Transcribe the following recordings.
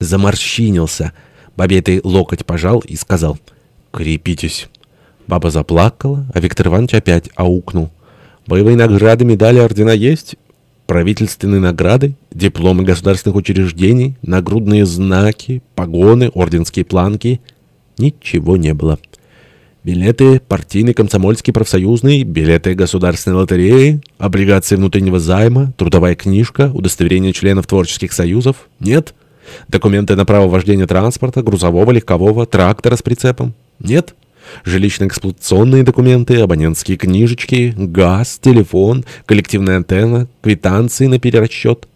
заморщинился. Бабе этой локоть пожал и сказал «Крепитесь». Баба заплакала, а Виктор Иванович опять аукнул. «Боевые награды, медали, ордена есть?» правительственные награды, дипломы государственных учреждений, нагрудные знаки, погоны, орденские планки. Ничего не было. Билеты партийный, комсомольский, профсоюзный, билеты государственной лотереи, облигации внутреннего займа, трудовая книжка, удостоверение членов творческих союзов. Нет. Документы на право вождения транспорта, грузового, легкового, трактора с прицепом. Нет. Жилищно-эксплуатационные документы, абонентские книжечки, газ, телефон, коллективная антенна, квитанции на перерасчет.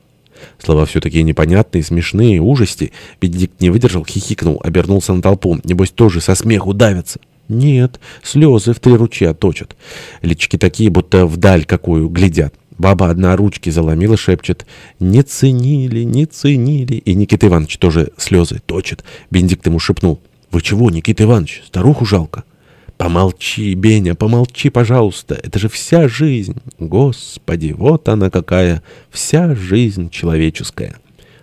Слова все такие непонятные, смешные, ужасти. Бенедикт не выдержал, хихикнул, обернулся на толпу. Небось, тоже со смеху давятся. Нет, слезы в три ручья точат. Лички такие, будто вдаль какую глядят. Баба одна ручки заломила, шепчет. «Не ценили, не ценили». И Никита Иванович тоже слезы точит. Бенедикт ему шепнул. «Вы чего, Никита Иванович, старуху жалко?» «Помолчи, Беня, помолчи, пожалуйста, это же вся жизнь! Господи, вот она какая, вся жизнь человеческая!»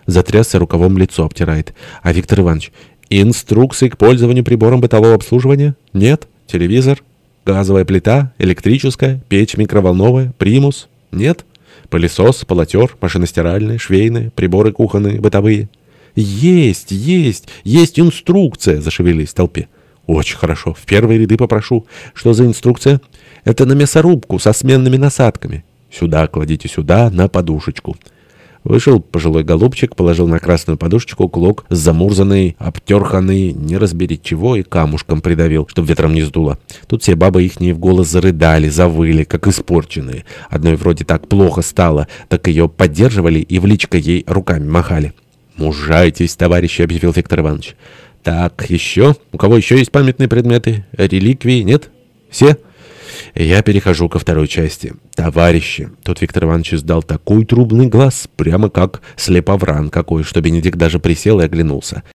Затрясся рукавом лицо обтирает. А Виктор Иванович, инструкции к пользованию прибором бытового обслуживания? Нет? Телевизор? Газовая плита? Электрическая? Печь микроволновая? Примус? Нет? Пылесос, полотер, машиностиральные, швейные, приборы кухонные, бытовые? «Есть, есть, есть инструкция!» — зашевелились в толпе. «Очень хорошо. В первые ряды попрошу. Что за инструкция?» «Это на мясорубку со сменными насадками». «Сюда кладите, сюда, на подушечку». Вышел пожилой голубчик, положил на красную подушечку с замурзанный, обтерханный, не разбери чего, и камушком придавил, чтоб ветром не сдуло. Тут все бабы ихние в голос зарыдали, завыли, как испорченные. Одной вроде так плохо стало, так ее поддерживали и в личко ей руками махали. «Мужайтесь, товарищи», — объявил Виктор Иванович. «Так, еще? У кого еще есть памятные предметы? Реликвии? Нет? Все?» Я перехожу ко второй части. «Товарищи!» Тут Виктор Иванович издал такой трубный глаз, прямо как слеповран какой, что Бенедикт даже присел и оглянулся.